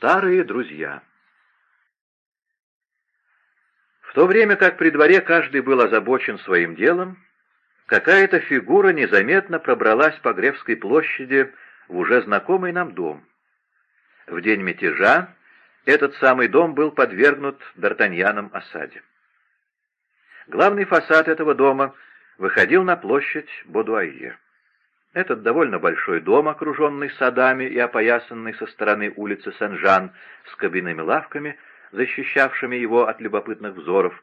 Старые друзья. В то время как при дворе каждый был озабочен своим делом, какая-то фигура незаметно пробралась по Гревской площади в уже знакомый нам дом. В день мятежа этот самый дом был подвергнут Д'Артаньяном осаде. Главный фасад этого дома выходил на площадь Бодуайе. Этот довольно большой дом, окруженный садами и опоясанный со стороны улицы Сен-Жан с кабинными лавками, защищавшими его от любопытных взоров,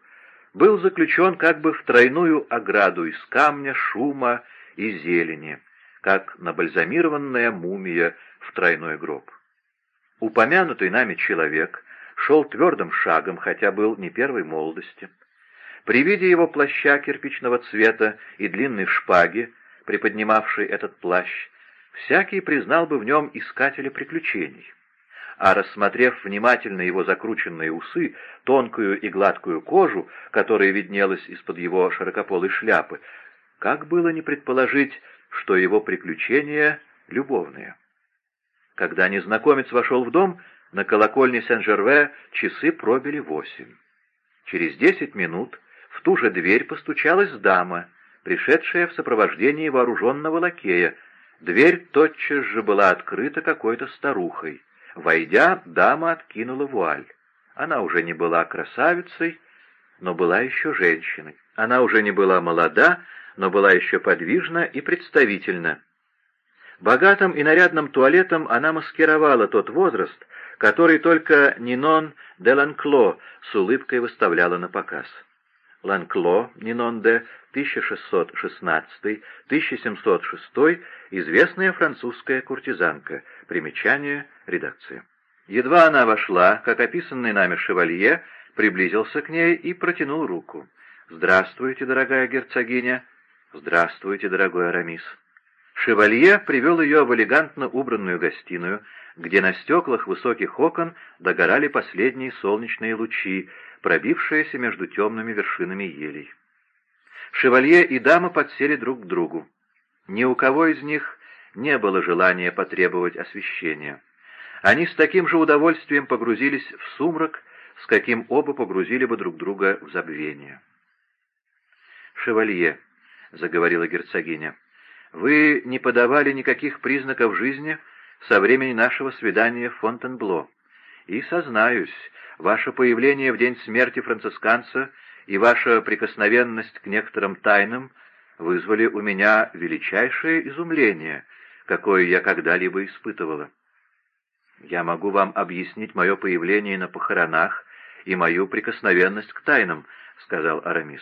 был заключен как бы в тройную ограду из камня, шума и зелени, как набальзамированная мумия в тройной гроб. Упомянутый нами человек шел твердым шагом, хотя был не первой молодости. При виде его плаща кирпичного цвета и длинной шпаги, приподнимавший этот плащ, всякий признал бы в нем искателя приключений. А рассмотрев внимательно его закрученные усы, тонкую и гладкую кожу, которая виднелась из-под его широкополой шляпы, как было не предположить, что его приключения любовные. Когда незнакомец вошел в дом, на колокольне Сен-Жерве часы пробили восемь. Через десять минут в ту же дверь постучалась дама, пришедшая в сопровождении вооруженного лакея. Дверь тотчас же была открыта какой-то старухой. Войдя, дама откинула вуаль. Она уже не была красавицей, но была еще женщиной. Она уже не была молода, но была еще подвижна и представительна. Богатым и нарядным туалетом она маскировала тот возраст, который только Нинон де Ланкло с улыбкой выставляла на показ. Ланкло, Нинон де 1616-1706, известная французская куртизанка. Примечание редакции. Едва она вошла, как описанный нами шевалье приблизился к ней и протянул руку. «Здравствуйте, дорогая герцогиня!» «Здравствуйте, дорогой Арамис!» Шевалье привел ее в элегантно убранную гостиную, где на стеклах высоких окон догорали последние солнечные лучи, пробившиеся между темными вершинами елей. Шевалье и дама подсели друг к другу. Ни у кого из них не было желания потребовать освещения. Они с таким же удовольствием погрузились в сумрак, с каким оба погрузили бы друг друга в забвение. «Шевалье», — заговорила герцогиня, — «вы не подавали никаких признаков жизни со времени нашего свидания в Фонтенбло. И, сознаюсь, ваше появление в день смерти францисканца и ваша прикосновенность к некоторым тайнам вызвали у меня величайшее изумление, какое я когда-либо испытывала. Я могу вам объяснить мое появление на похоронах и мою прикосновенность к тайнам, — сказал Арамис.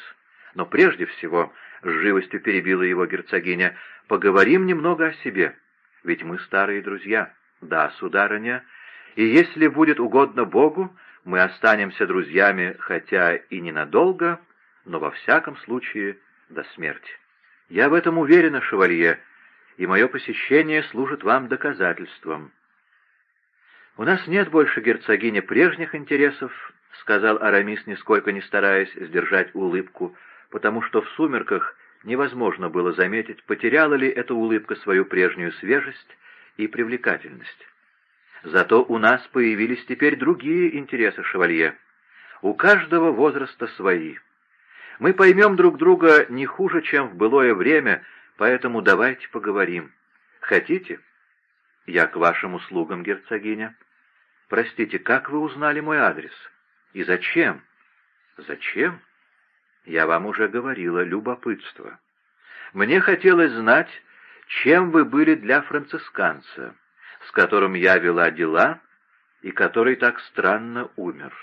Но прежде всего, — с живостью перебила его герцогиня, — поговорим немного о себе, ведь мы старые друзья. Да, сударыня, и если будет угодно Богу, мы останемся друзьями, хотя и ненадолго, но во всяком случае до смерти. Я в этом уверена, шевалье, и мое посещение служит вам доказательством. «У нас нет больше, герцогиня, прежних интересов», — сказал Арамис, нисколько не стараясь сдержать улыбку, потому что в сумерках невозможно было заметить, потеряла ли эта улыбка свою прежнюю свежесть и привлекательность. Зато у нас появились теперь другие интересы, шевалье. У каждого возраста свои. Мы поймем друг друга не хуже, чем в былое время, поэтому давайте поговорим. Хотите? Я к вашим услугам, герцогиня. Простите, как вы узнали мой адрес? И зачем? Зачем? Я вам уже говорила, любопытство. Мне хотелось знать, чем вы были для францисканца с которым я вела дела и который так странно умер.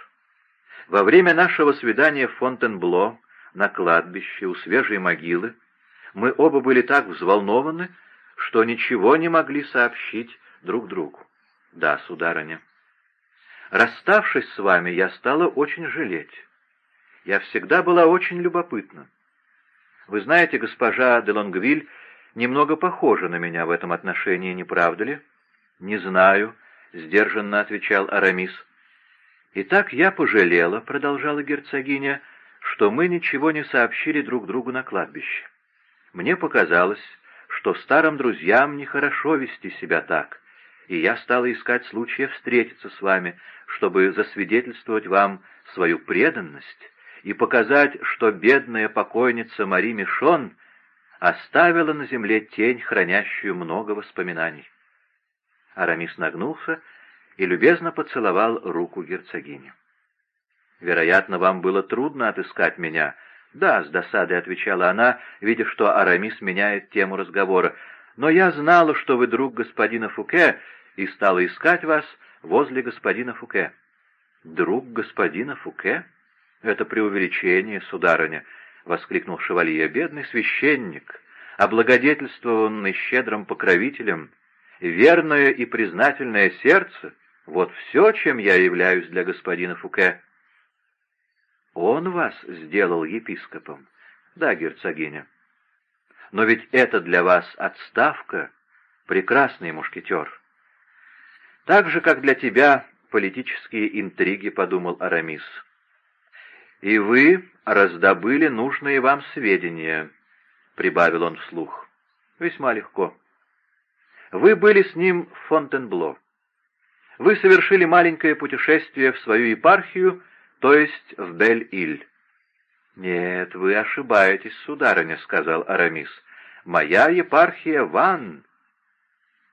Во время нашего свидания в Фонтенбло, на кладбище, у свежей могилы, мы оба были так взволнованы, что ничего не могли сообщить друг другу. Да, сударыня. Расставшись с вами, я стала очень жалеть. Я всегда была очень любопытна. Вы знаете, госпожа де Лонгвиль немного похожа на меня в этом отношении, не правда ли? «Не знаю», — сдержанно отвечал Арамис. «Итак, я пожалела», — продолжала герцогиня, — «что мы ничего не сообщили друг другу на кладбище. Мне показалось, что старым друзьям нехорошо вести себя так, и я стала искать случая встретиться с вами, чтобы засвидетельствовать вам свою преданность и показать, что бедная покойница Мари Мишон оставила на земле тень, хранящую много воспоминаний. Арамис нагнулся и любезно поцеловал руку герцогини. «Вероятно, вам было трудно отыскать меня». «Да», — с досадой отвечала она, видя, что Арамис меняет тему разговора. «Но я знала, что вы друг господина Фуке, и стала искать вас возле господина Фуке». «Друг господина Фуке? Это преувеличение, сударыня», — воскликнул шевалье. «Бедный священник, облагодетельствованный щедрым покровителем, верное и признательное сердце — вот все, чем я являюсь для господина Фуке». «Он вас сделал епископом?» «Да, герцогиня». «Но ведь это для вас отставка, прекрасный мушкетер». «Так же, как для тебя политические интриги», — подумал Арамис. «И вы раздобыли нужные вам сведения», — прибавил он вслух. «Весьма легко. Вы были с ним в Фонтенбло. Вы совершили маленькое путешествие в свою епархию, то есть в Бель-Иль». «Нет, вы ошибаетесь, сударыня», — сказал Арамис. «Моя епархия Ван».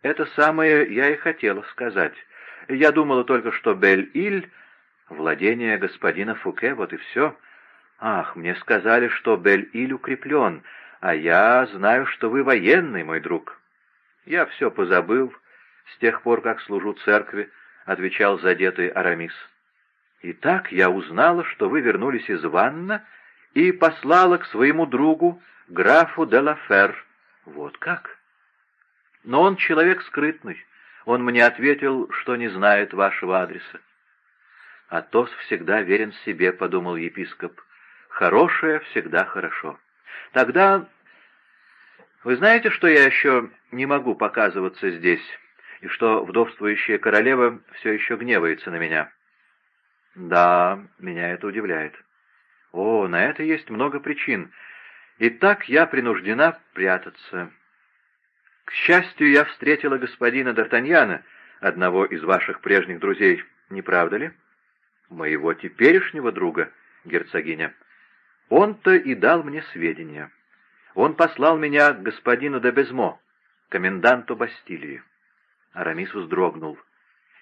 «Это самое я и хотела сказать. Я думала только, что Бель-Иль — владение господина Фуке, вот и все. Ах, мне сказали, что Бель-Иль укреплен, а я знаю, что вы военный, мой друг». «Я все позабыл с тех пор, как служу церкви», — отвечал задетый Арамис. «Итак, я узнала, что вы вернулись из Ванна и послала к своему другу, графу де Лафер. Вот как?» «Но он человек скрытный. Он мне ответил, что не знает вашего адреса». «Атос всегда верен себе», — подумал епископ. «Хорошее всегда хорошо». «Тогда вы знаете, что я еще не могу показываться здесь, и что вдовствующая королева все еще гневается на меня?» «Да, меня это удивляет». «О, на это есть много причин. И так я принуждена прятаться». «К счастью, я встретила господина Д'Артаньяна, одного из ваших прежних друзей, не правда ли?» «Моего теперешнего друга, герцогиня. Он-то и дал мне сведения». Он послал меня к господину де Безмо, коменданту Бастилии. Арамис вздрогнул,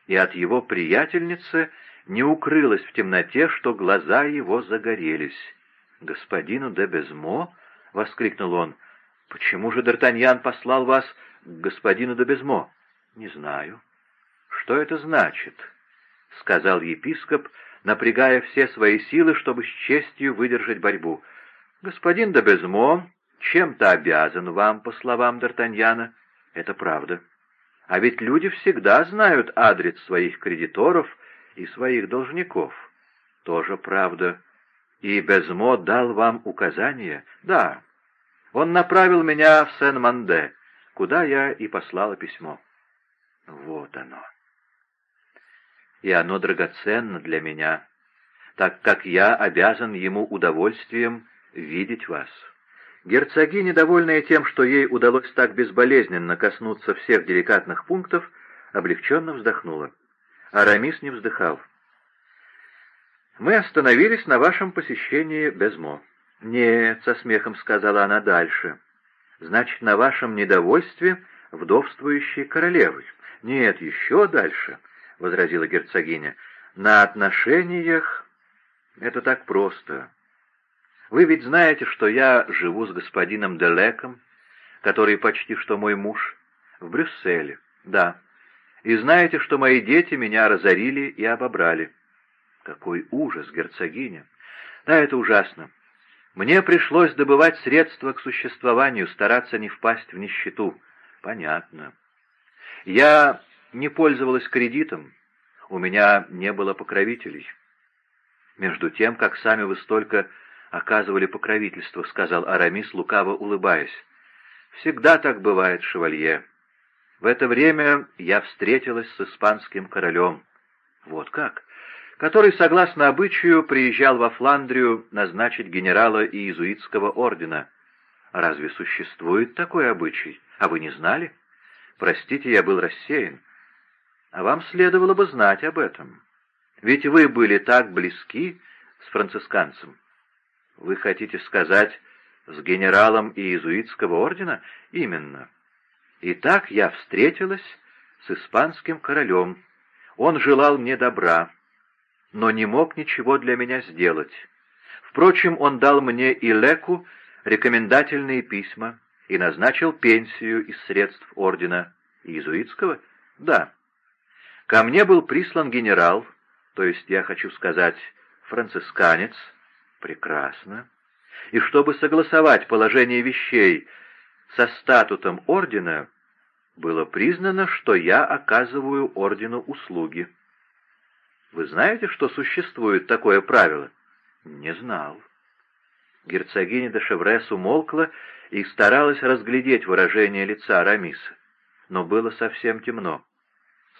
и от его приятельницы не укрылось в темноте, что глаза его загорелись. «Господину де Безмо?» — воскликнул он. «Почему же Д'Артаньян послал вас к господину де Безмо?» «Не знаю». «Что это значит?» — сказал епископ, напрягая все свои силы, чтобы с честью выдержать борьбу. «Господин де Безмо чем-то обязан вам, по словам Д'Артаньяна. Это правда. А ведь люди всегда знают адрес своих кредиторов и своих должников. Тоже правда. И Безмо дал вам указания? Да. Он направил меня в Сен-Манде, куда я и послала письмо. Вот оно. И оно драгоценно для меня, так как я обязан ему удовольствием видеть вас. Герцогиня, довольная тем, что ей удалось так безболезненно коснуться всех деликатных пунктов, облегченно вздохнула. Арамис не вздыхал. «Мы остановились на вашем посещении Безмо». «Нет», — со смехом сказала она дальше. «Значит, на вашем недовольстве вдовствующей королевой». «Нет, еще дальше», — возразила герцогиня. «На отношениях это так просто. Вы ведь знаете, что я живу с господином Делеком, который почти что мой муж, в Брюсселе, да. И знаете, что мои дети меня разорили и обобрали. Какой ужас, герцогиня! Да, это ужасно. Мне пришлось добывать средства к существованию, стараться не впасть в нищету. Понятно. Я не пользовалась кредитом, у меня не было покровителей. Между тем, как сами вы столько оказывали покровительство», — сказал Арамис, лукаво улыбаясь. «Всегда так бывает, шевалье. В это время я встретилась с испанским королем. Вот как? Который, согласно обычаю, приезжал во Фландрию назначить генерала иезуитского ордена. Разве существует такой обычай? А вы не знали? Простите, я был рассеян. А вам следовало бы знать об этом. Ведь вы были так близки с францисканцем. Вы хотите сказать, с генералом иезуитского ордена? Именно. И так я встретилась с испанским королем. Он желал мне добра, но не мог ничего для меня сделать. Впрочем, он дал мне и Леку рекомендательные письма и назначил пенсию из средств ордена. Иезуитского? Да. Ко мне был прислан генерал, то есть, я хочу сказать, францисканец. Прекрасно. И чтобы согласовать положение вещей со статутом ордена, было признано, что я оказываю ордену услуги. Вы знаете, что существует такое правило? Не знал. Герцогиня де Шеврес умолкла и старалась разглядеть выражение лица Арамиса, но было совсем темно.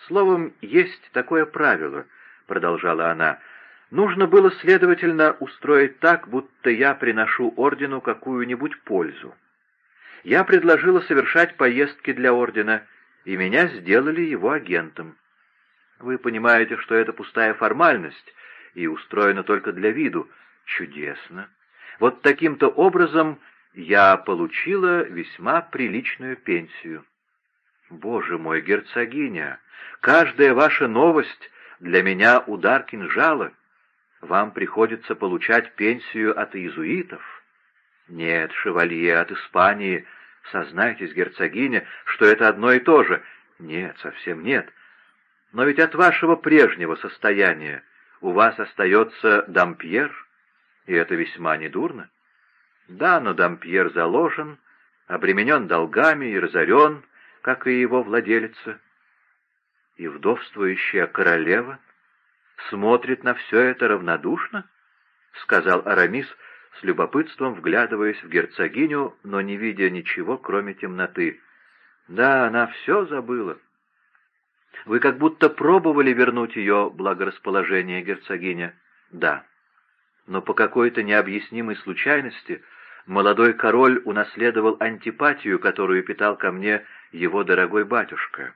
«Словом, есть такое правило», — продолжала она, — «нужно было, следовательно, устроить так, будто я приношу ордену какую-нибудь пользу. Я предложила совершать поездки для ордена, и меня сделали его агентом. Вы понимаете, что это пустая формальность и устроена только для виду. Чудесно. Вот таким-то образом я получила весьма приличную пенсию. Боже мой, герцогиня, каждая ваша новость для меня удар кинжала. Вам приходится получать пенсию от иезуитов. Нет, шевалье от Испании Сознайтесь, герцогиня, что это одно и то же. Нет, совсем нет. Но ведь от вашего прежнего состояния у вас остается дампьер, и это весьма недурно. Да, но дампьер заложен, обременен долгами и разорен, как и его владелица. И вдовствующая королева смотрит на все это равнодушно, — сказал Арамис, — с любопытством вглядываясь в герцогиню, но не видя ничего, кроме темноты. «Да, она все забыла». «Вы как будто пробовали вернуть ее благорасположение, герцогиня?» «Да». Но по какой-то необъяснимой случайности молодой король унаследовал антипатию, которую питал ко мне его дорогой батюшка.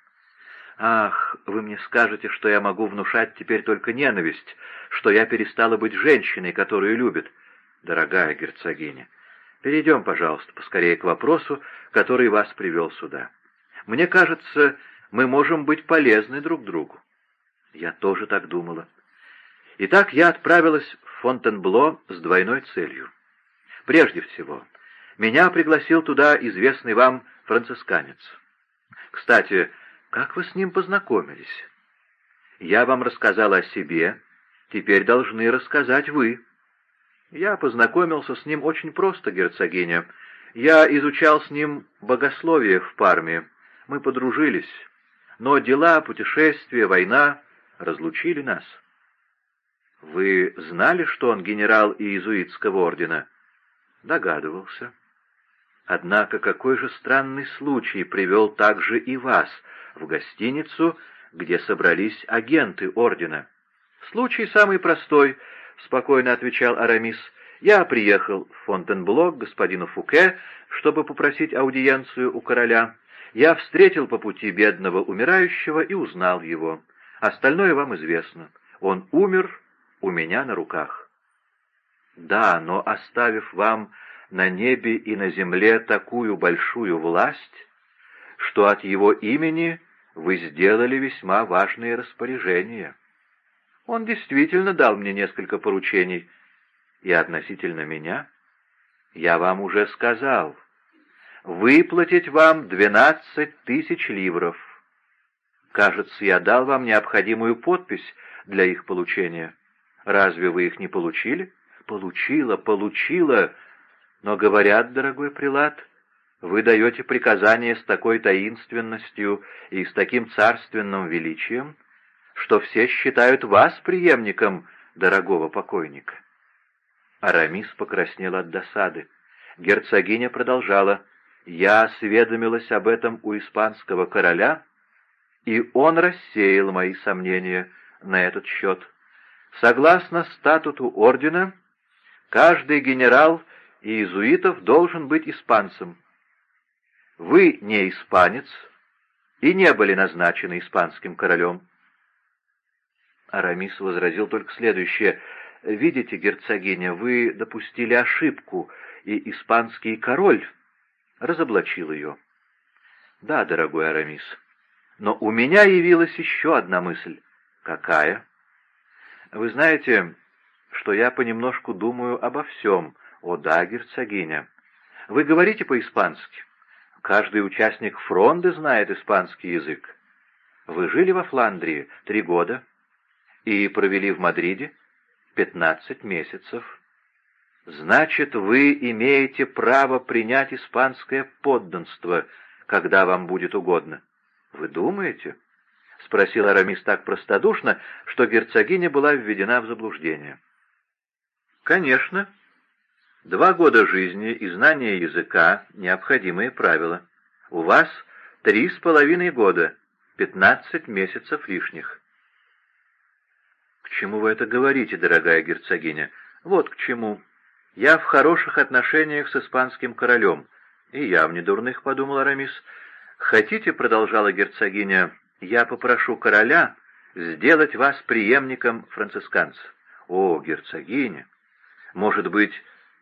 «Ах, вы мне скажете, что я могу внушать теперь только ненависть, что я перестала быть женщиной, которую любит дорогая герцогиня, перейдем, пожалуйста, поскорее к вопросу, который вас привел сюда. Мне кажется, мы можем быть полезны друг другу. Я тоже так думала. Итак, я отправилась в Фонтенбло с двойной целью. Прежде всего, меня пригласил туда известный вам францисканец. Кстати, как вы с ним познакомились? Я вам рассказала о себе, теперь должны рассказать вы. Я познакомился с ним очень просто, герцогиня. Я изучал с ним богословие в Парме. Мы подружились. Но дела, путешествия, война разлучили нас. Вы знали, что он генерал иезуитского ордена? Догадывался. Однако какой же странный случай привел также и вас в гостиницу, где собрались агенты ордена? Случай самый простой —— спокойно отвечал Арамис. «Я приехал в Фонтенбло к господину Фуке, чтобы попросить аудиенцию у короля. Я встретил по пути бедного умирающего и узнал его. Остальное вам известно. Он умер у меня на руках». «Да, но оставив вам на небе и на земле такую большую власть, что от его имени вы сделали весьма важные распоряжения». Он действительно дал мне несколько поручений. И относительно меня, я вам уже сказал, выплатить вам двенадцать тысяч ливров. Кажется, я дал вам необходимую подпись для их получения. Разве вы их не получили? Получила, получила. Но, говорят, дорогой прилад, вы даете приказания с такой таинственностью и с таким царственным величием, что все считают вас преемником дорогого покойника. Арамис покраснел от досады. Герцогиня продолжала. «Я осведомилась об этом у испанского короля, и он рассеял мои сомнения на этот счет. Согласно статуту ордена, каждый генерал иезуитов должен быть испанцем. Вы не испанец и не были назначены испанским королем. Арамис возразил только следующее. «Видите, герцогиня, вы допустили ошибку, и испанский король разоблачил ее». «Да, дорогой Арамис, но у меня явилась еще одна мысль». «Какая?» «Вы знаете, что я понемножку думаю обо всем. О да, герцогиня. Вы говорите по-испански. Каждый участник фронды знает испанский язык. Вы жили во Фландрии три года и провели в Мадриде пятнадцать месяцев. Значит, вы имеете право принять испанское подданство, когда вам будет угодно. Вы думаете? — спросил Арамис так простодушно, что герцогиня была введена в заблуждение. «Конечно. Два года жизни и знание языка — необходимые правила. У вас три с половиной года, пятнадцать месяцев лишних. К чему вы это говорите, дорогая герцогиня? Вот к чему. Я в хороших отношениях с испанским королем. И я в недурных, — подумал Арамис. Хотите, — продолжала герцогиня, — я попрошу короля сделать вас преемником францисканцев. О, герцогиня! Может быть,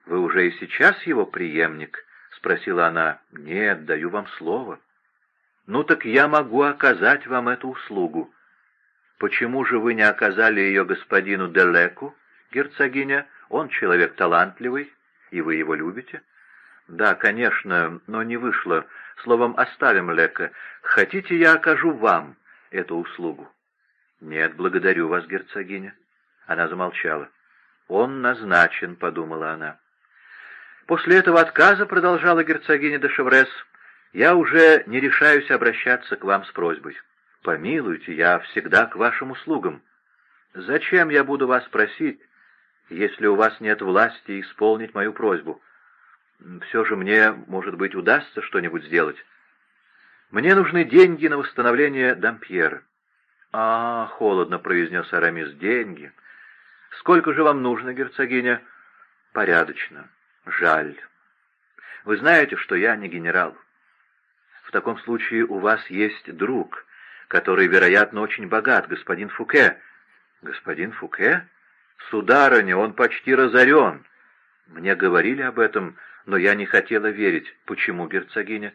вы уже и сейчас его преемник? — спросила она. Нет, даю вам слово. «Ну так я могу оказать вам эту услугу. Почему же вы не оказали ее господину Делеку, герцогиня? Он человек талантливый, и вы его любите?» «Да, конечно, но не вышло. Словом, оставим Лека. Хотите, я окажу вам эту услугу?» «Нет, благодарю вас, герцогиня». Она замолчала. «Он назначен», — подумала она. После этого отказа, продолжала герцогиня де Шеврес, — я уже не решаюсь обращаться к вам с просьбой. Помилуйте, я всегда к вашим услугам. Зачем я буду вас просить, если у вас нет власти исполнить мою просьбу? Все же мне, может быть, удастся что-нибудь сделать. Мне нужны деньги на восстановление Дампьера. — А, — холодно произнес Арамис, — деньги. Сколько же вам нужно, герцогиня? — Порядочно. Жаль. Вы знаете, что я не генерал. В таком случае у вас есть друг, который, вероятно, очень богат, господин Фуке. Господин Фуке? Сударыня, он почти разорен. Мне говорили об этом, но я не хотела верить. Почему, герцогиня?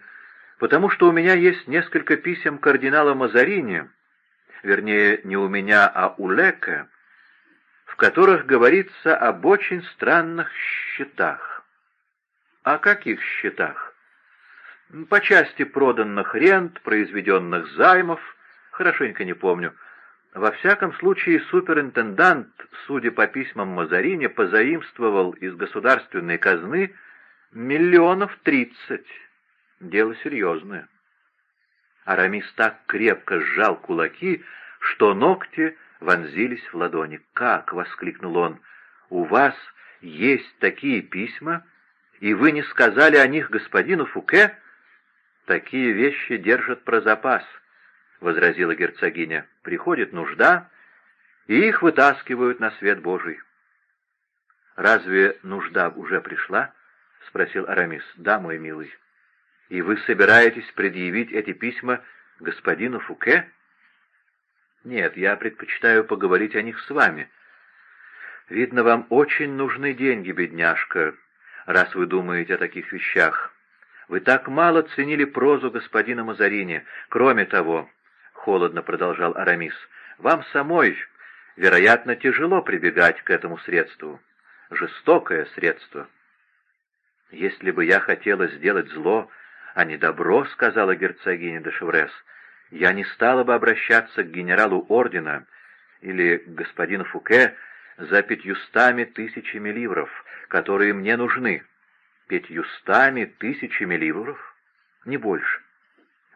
Потому что у меня есть несколько писем кардинала Мазарини, вернее, не у меня, а у Лека, в которых говорится об очень странных счетах. О каких счетах? По части проданных рент, произведенных займов, хорошенько не помню. Во всяком случае, суперинтендант, судя по письмам Мазарини, позаимствовал из государственной казны миллионов тридцать. Дело серьезное. Арамис так крепко сжал кулаки, что ногти вонзились в ладони. «Как?» — воскликнул он. «У вас есть такие письма, и вы не сказали о них господину Фуке?» «Такие вещи держат про запас», — возразила герцогиня. «Приходит нужда, и их вытаскивают на свет Божий». «Разве нужда уже пришла?» — спросил Арамис. «Да, мой милый. И вы собираетесь предъявить эти письма господину Фуке?» «Нет, я предпочитаю поговорить о них с вами. Видно, вам очень нужны деньги, бедняжка, раз вы думаете о таких вещах. Вы так мало ценили прозу господина Мазарини. Кроме того, — холодно продолжал Арамис, — вам самой, вероятно, тяжело прибегать к этому средству. Жестокое средство. Если бы я хотела сделать зло, а не добро, — сказала герцогиня де Шеврес, — я не стала бы обращаться к генералу ордена или к господину Фуке за пятьюстами тысячами ливров, которые мне нужны пятьюстами тысячами ливров? Не больше.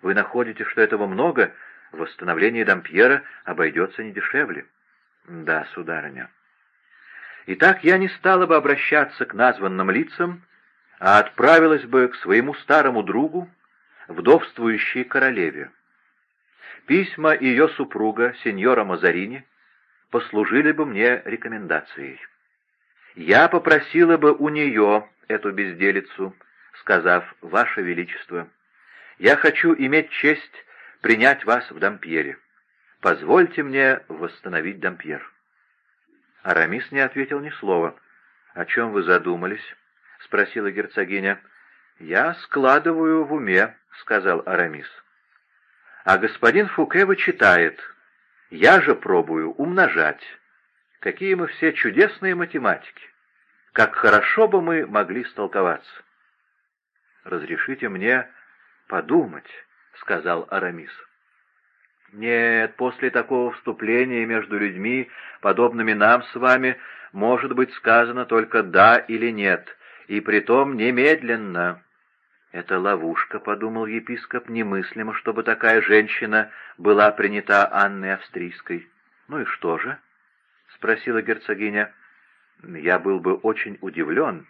Вы находите, что этого много? Восстановление Дампьера обойдется не дешевле. Да, сударыня. Итак, я не стала бы обращаться к названным лицам, а отправилась бы к своему старому другу, вдовствующей королеве. Письма ее супруга, сеньора Мазарини, послужили бы мне рекомендацией. Я попросила бы у нее эту безделицу, сказав «Ваше Величество, я хочу иметь честь принять вас в Дампьере. Позвольте мне восстановить Дампьер». Арамис не ответил ни слова. «О чем вы задумались?» — спросила герцогиня. «Я складываю в уме», — сказал Арамис. «А господин Фуке вычитает. Я же пробую умножать. Какие мы все чудесные математики! Как хорошо бы мы могли столковаться!» «Разрешите мне подумать», — сказал Арамис. «Нет, после такого вступления между людьми, подобными нам с вами, может быть сказано только «да» или «нет», и притом немедленно». «Это ловушка», — подумал епископ, — «немыслимо, чтобы такая женщина была принята Анной Австрийской». «Ну и что же?» — спросила герцогиня. «Я был бы очень удивлен,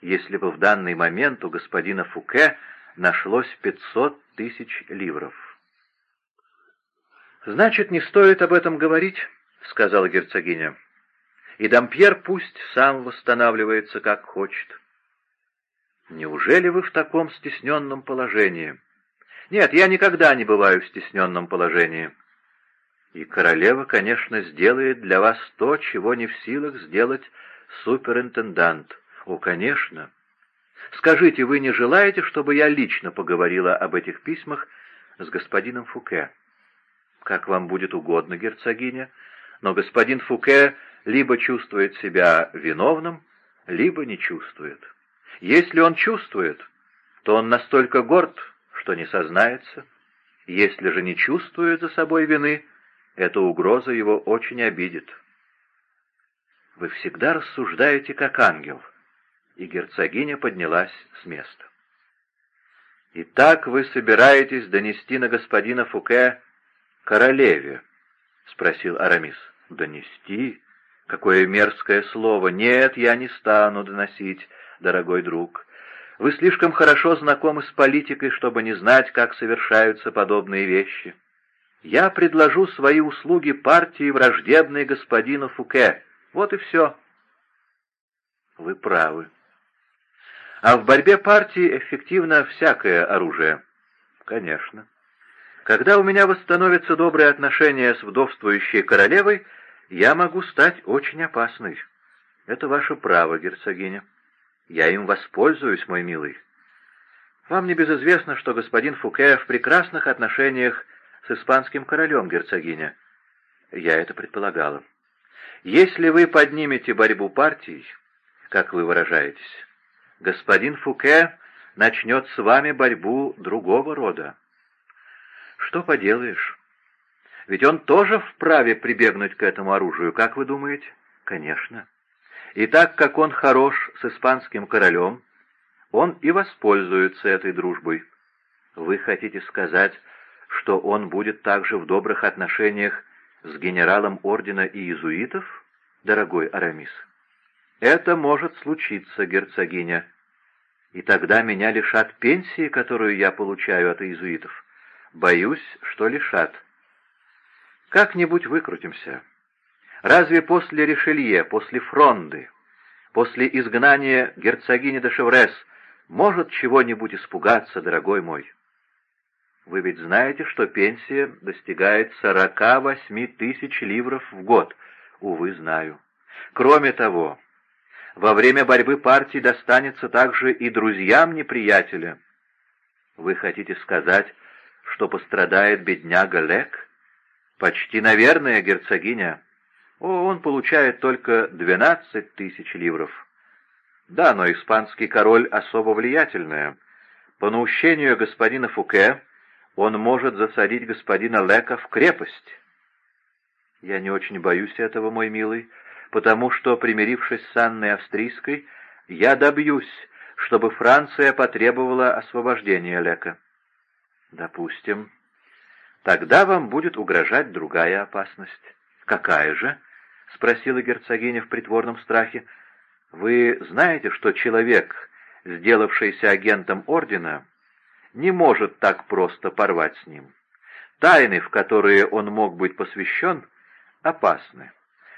если бы в данный момент у господина Фуке нашлось пятьсот тысяч ливров». «Значит, не стоит об этом говорить», — сказала герцогиня. «И Дампьер пусть сам восстанавливается, как хочет». «Неужели вы в таком стесненном положении?» «Нет, я никогда не бываю в стесненном положении». «И королева, конечно, сделает для вас то, чего не в силах сделать суперинтендант. О, конечно. Скажите, вы не желаете, чтобы я лично поговорила об этих письмах с господином Фуке?» «Как вам будет угодно, герцогиня, но господин Фуке либо чувствует себя виновным, либо не чувствует». Если он чувствует, то он настолько горд, что не сознается. Если же не чувствует за собой вины, эта угроза его очень обидит. Вы всегда рассуждаете как ангел. И герцогиня поднялась с места. «Итак вы собираетесь донести на господина Фуке королеве?» — спросил Арамис. «Донести? Какое мерзкое слово! Нет, я не стану доносить дорогой друг. Вы слишком хорошо знакомы с политикой, чтобы не знать, как совершаются подобные вещи. Я предложу свои услуги партии, враждебной господину Фуке. Вот и все. Вы правы. А в борьбе партии эффективно всякое оружие. Конечно. Когда у меня восстановятся добрые отношения с вдовствующей королевой, я могу стать очень опасной. Это ваше право, герцогиня. Я им воспользуюсь, мой милый. Вам не безызвестно, что господин Фуке в прекрасных отношениях с испанским королем, герцогиня. Я это предполагала. Если вы поднимете борьбу партий, как вы выражаетесь, господин Фуке начнет с вами борьбу другого рода. Что поделаешь? Ведь он тоже вправе прибегнуть к этому оружию, как вы думаете? Конечно. И так как он хорош с испанским королем, он и воспользуется этой дружбой. Вы хотите сказать, что он будет также в добрых отношениях с генералом ордена иезуитов, дорогой Арамис? Это может случиться, герцогиня. И тогда меня лишат пенсии, которую я получаю от иезуитов. Боюсь, что лишат. Как-нибудь выкрутимся. Разве после Ришелье, после Фронды, после изгнания герцогини де Шеврес может чего-нибудь испугаться, дорогой мой? Вы ведь знаете, что пенсия достигает сорока восьми тысяч ливров в год. Увы, знаю. Кроме того, во время борьбы партии достанется также и друзьям неприятеля. Вы хотите сказать, что пострадает бедняга Лек? Почти, наверное, герцогиня. Он получает только двенадцать тысяч ливров. Да, но испанский король особо влиятельная. По наущению господина Фуке он может засадить господина Лека в крепость. Я не очень боюсь этого, мой милый, потому что, примирившись с Анной Австрийской, я добьюсь, чтобы Франция потребовала освобождения Лека. Допустим. Тогда вам будет угрожать другая опасность. Какая же? — спросила герцогиня в притворном страхе. «Вы знаете, что человек, сделавшийся агентом ордена, не может так просто порвать с ним. Тайны, в которые он мог быть посвящен, опасны.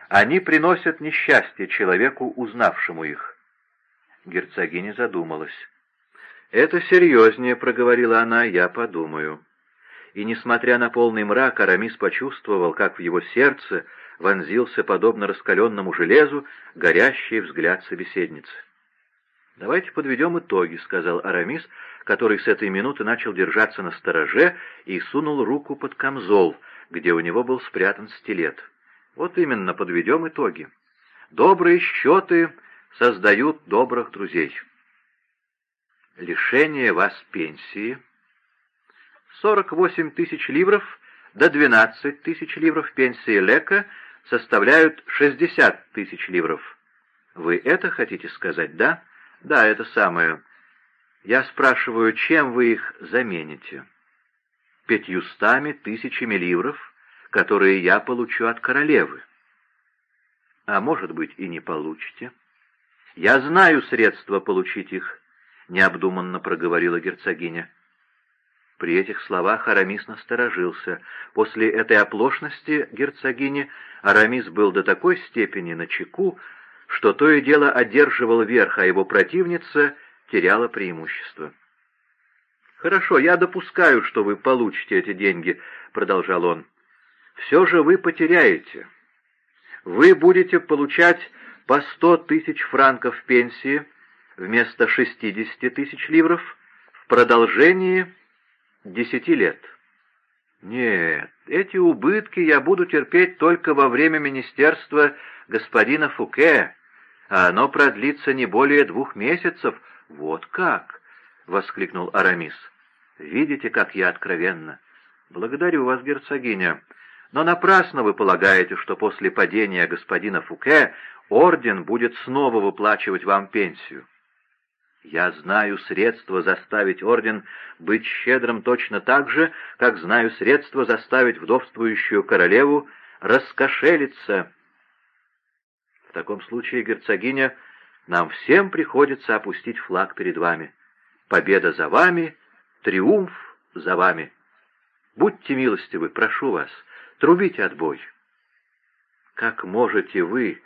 Они приносят несчастье человеку, узнавшему их». Герцогиня задумалась. «Это серьезнее», — проговорила она, — «я подумаю». и, несмотря на полный мрак, Арамис почувствовал, как в его сердце вонзился, подобно раскаленному железу, горящий взгляд собеседницы. «Давайте подведем итоги», — сказал Арамис, который с этой минуты начал держаться на стороже и сунул руку под камзол, где у него был спрятан стилет. «Вот именно, подведем итоги. Добрые счеты создают добрых друзей. Лишение вас пенсии — 48 тысяч ливров до 12 тысяч ливров пенсии Лека составляют 60 тысяч ливров. Вы это хотите сказать, да? Да, это самое. Я спрашиваю, чем вы их замените? Пятьюстами тысячами ливров, которые я получу от королевы. А может быть, и не получите. Я знаю средства получить их, — необдуманно проговорила герцогиня. При этих словах Арамис насторожился. После этой оплошности герцогини Арамис был до такой степени на чеку, что то и дело одерживал верх, а его противница теряла преимущество. «Хорошо, я допускаю, что вы получите эти деньги», — продолжал он. «Все же вы потеряете. Вы будете получать по сто тысяч франков пенсии вместо шестидесяти тысяч ливров в продолжении десяти лет. Нет, эти убытки я буду терпеть только во время министерства господина Фуке, а оно продлится не более двух месяцев. Вот как! — воскликнул Арамис. — Видите, как я откровенна. Благодарю вас, герцогиня. Но напрасно вы полагаете, что после падения господина Фуке орден будет снова выплачивать вам пенсию. Я знаю средства заставить орден быть щедрым точно так же, как знаю средства заставить вдовствующую королеву раскошелиться. В таком случае, герцогиня, нам всем приходится опустить флаг перед вами. Победа за вами, триумф за вами. Будьте милостивы, прошу вас, трубите отбой. Как можете вы,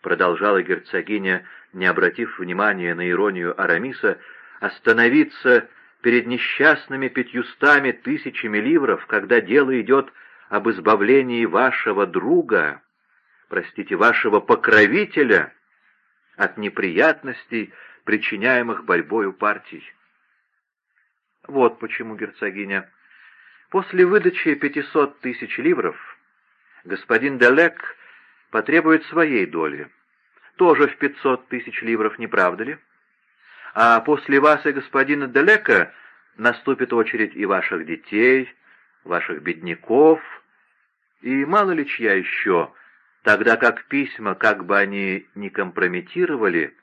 продолжала герцогиня, не обратив внимания на иронию Арамиса, остановиться перед несчастными пятьюстами тысячами ливров, когда дело идет об избавлении вашего друга, простите, вашего покровителя от неприятностей, причиняемых борьбою партий. Вот почему, герцогиня, после выдачи пятисот тысяч ливров господин Делек потребует своей доли, тоже в пятьсот тысяч ливров, не правда ли? А после вас и господина Далека наступит очередь и ваших детей, ваших бедняков, и мало ли чья еще, тогда как письма, как бы они ни компрометировали,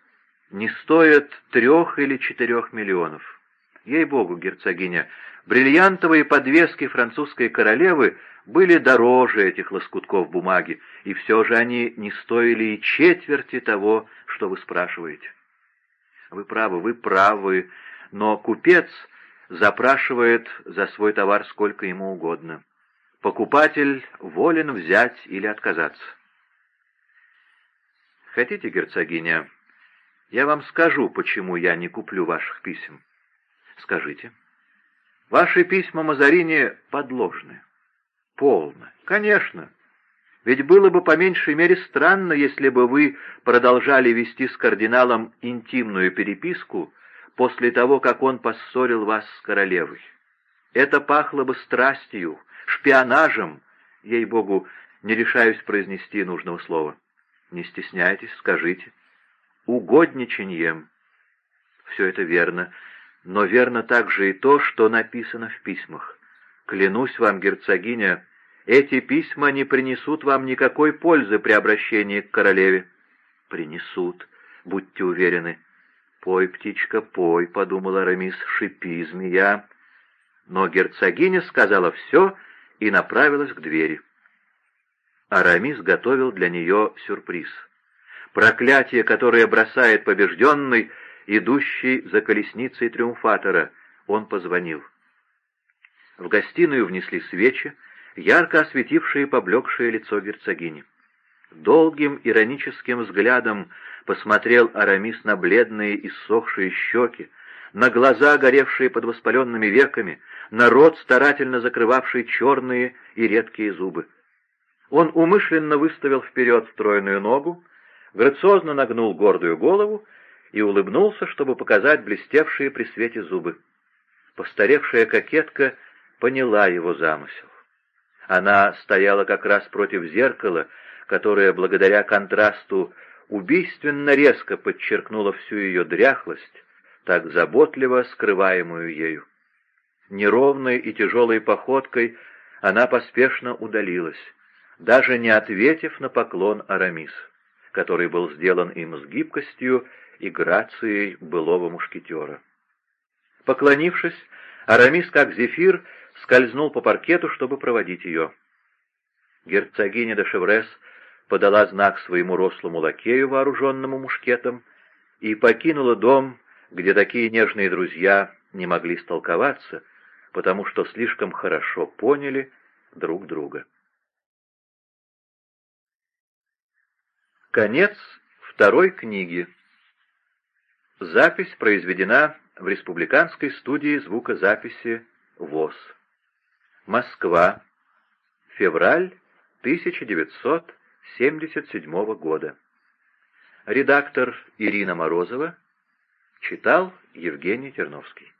не стоят трех или четырех миллионов. Ей-богу, герцогиня, бриллиантовые подвески французской королевы были дороже этих лоскутков бумаги, и все же они не стоили и четверти того, что вы спрашиваете. Вы правы, вы правы, но купец запрашивает за свой товар сколько ему угодно. Покупатель волен взять или отказаться. Хотите, герцогиня, я вам скажу, почему я не куплю ваших писем. Скажите. Ваши письма Мазарини подложны. Полно. Конечно. Ведь было бы по меньшей мере странно, если бы вы продолжали вести с кардиналом интимную переписку после того, как он поссорил вас с королевой. Это пахло бы страстью, шпионажем, ей-богу, не решаюсь произнести нужного слова. Не стесняйтесь, скажите. Угодничаньем. Все это верно, но верно также и то, что написано в письмах. Клянусь вам, герцогиня, эти письма не принесут вам никакой пользы при обращении к королеве. Принесут, будьте уверены. Пой, птичка, пой, — подумал Арамис, — шипи, змея. Но герцогиня сказала все и направилась к двери. Арамис готовил для нее сюрприз. Проклятие, которое бросает побежденный, идущий за колесницей триумфатора. Он позвонил. В гостиную внесли свечи, ярко осветившие поблекшее лицо герцогини. Долгим ироническим взглядом посмотрел Арамис на бледные и иссохшие щеки, на глаза, горевшие под воспаленными веками, на рот, старательно закрывавший черные и редкие зубы. Он умышленно выставил вперед стройную ногу, грациозно нагнул гордую голову и улыбнулся, чтобы показать блестевшие при свете зубы. Постаревшая кокетка поняла его замысел. Она стояла как раз против зеркала, которое, благодаря контрасту, убийственно резко подчеркнуло всю ее дряхлость, так заботливо скрываемую ею. Неровной и тяжелой походкой она поспешно удалилась даже не ответив на поклон Арамис, который был сделан им с гибкостью и грацией былого мушкетера. Поклонившись, Арамис, как зефир, скользнул по паркету, чтобы проводить ее. Герцогиня де Шеврес подала знак своему рослому лакею, вооруженному мушкетом, и покинула дом, где такие нежные друзья не могли столковаться, потому что слишком хорошо поняли друг друга. Конец второй книги. Запись произведена в Республиканской студии звукозаписи ВОЗ. Москва. Февраль 1977 года. Редактор Ирина Морозова. Читал Евгений Терновский.